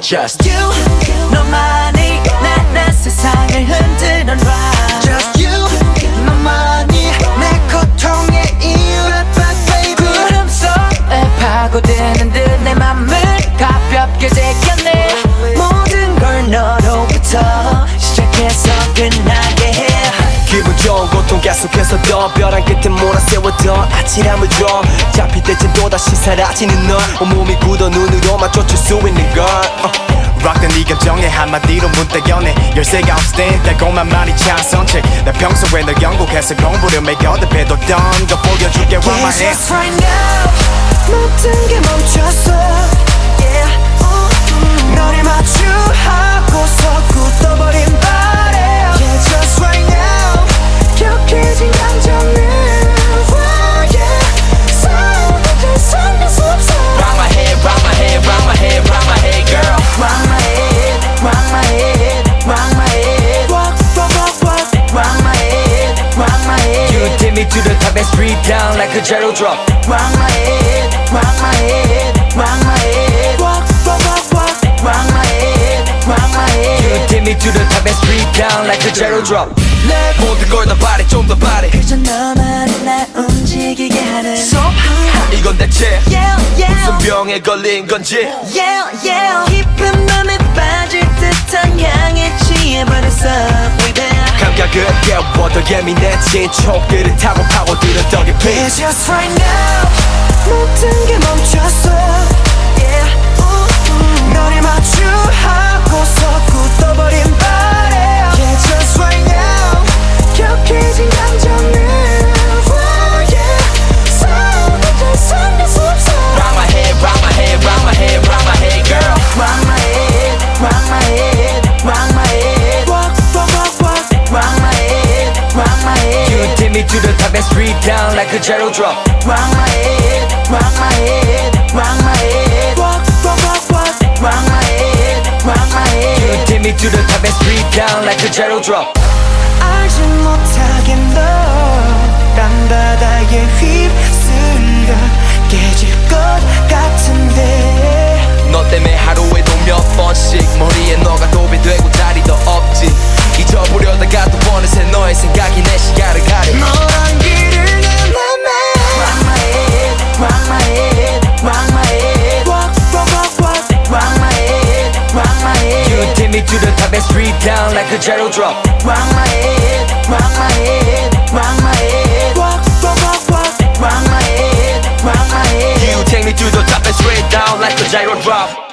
Just you 너만이 내, 내 세상을 흔드는 ride Just you 너만이 내 고통의 이유 Baby. 구름 속에 파고드는 듯 내 맘을 가볍게 제껴내 모든 걸 너로부터 계속해서 더 벼랑 끝에 몰아세웠던 아찔함을 줘. 잡힐 때쯤 또다시 사라지는 널 온몸이 굳어 눈으로만 쫓을 수 있는 걸. 어. 락된 네 감정에 한마디로 문득 연해 열쇠가 없을 땐 달콤한 말이 찬성책 내 평소에 널 영국에서 공부를 매겨도 배도 던져 보여줄게 Yeah, 왕만 해 just right now. 모든 게 멈췄어. Yeah to the top and straight down like a gyro drop. Rock my head, rock my head, rock my head. Walk, walk, walk, walk. Rock my head, rock my head. You take me to the top and straight down like a gyro drop. 내 모든 걸다 바래 좀더 바래 그저 너만이 나 움직이게 하는 So high 이건 대체 yeah, yeah. 무슨 병에 걸린 건지 yeah, yeah. 깊은 맘에 빠질 듯한 향에 예민해진 촉들을 타고 파고드는 더 깊이 Yeah, just right now 모든 게 멈췄어 take me to the top and street down like a zero drop Rock my head, rock my head, rock my head Rock, rock, rock, rock Rock my head, rock my You head take me to the top and street down like a zero drop 알지 못하 me to the top and street down like a gyro drop. Rock my head, rock my head, rock my head. Rock, rock, rock, rock. Rock my head, rock my head. You take me to the top and straight down like a gyro drop